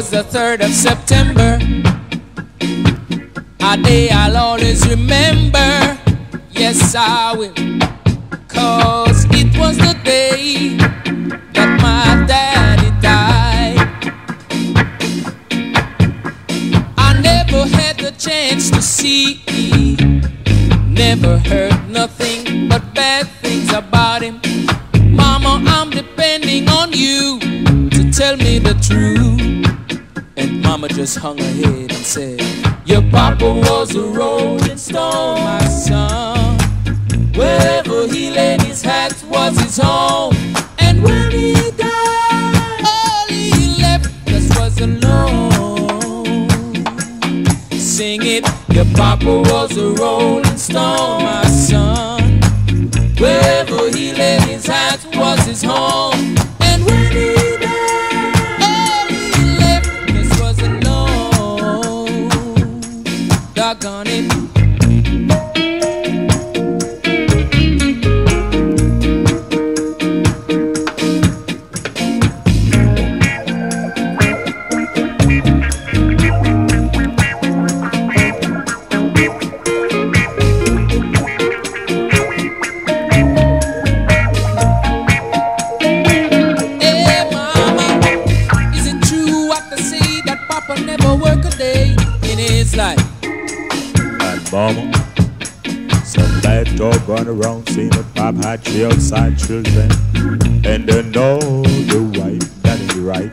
was the 3rd of September, a day I'll always remember. Yes, I will. Cause it was the day that my daddy died. I never had the chance to see, never heard nothing but bad things about him. Mama, I'm depending on you to tell me the truth mama just hung her head and said, Your papa was a rolling stone, my son. Wherever he laid his hat was his home. And when he died, all he left us was alone. Sing it, your papa was a rolling stone. mama. Some bad dog run around saying a pop hat, she outside children. And they know the wife, that is right.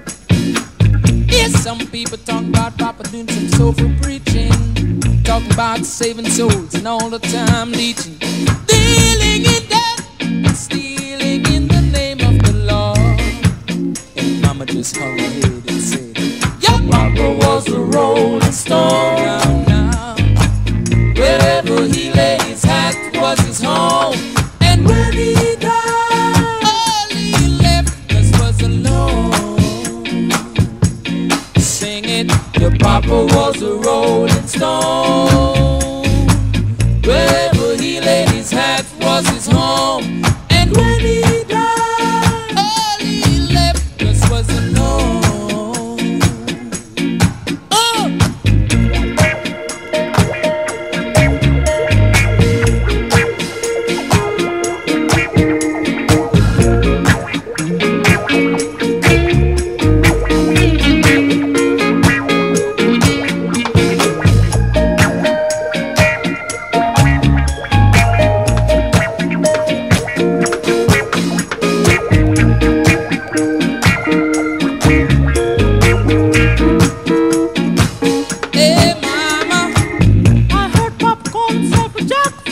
Yes, some people talk about Papa doing some soulful preaching. Talking about saving souls and all the time leeching. Dealing in Papa was a rolling stone.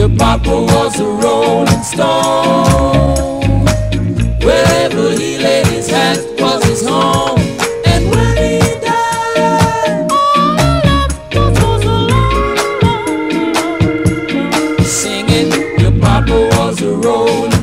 Your papa was a rolling stone. Wherever he laid his hat was his home. And when he died, all left was a long, Singing, your papa was a rolling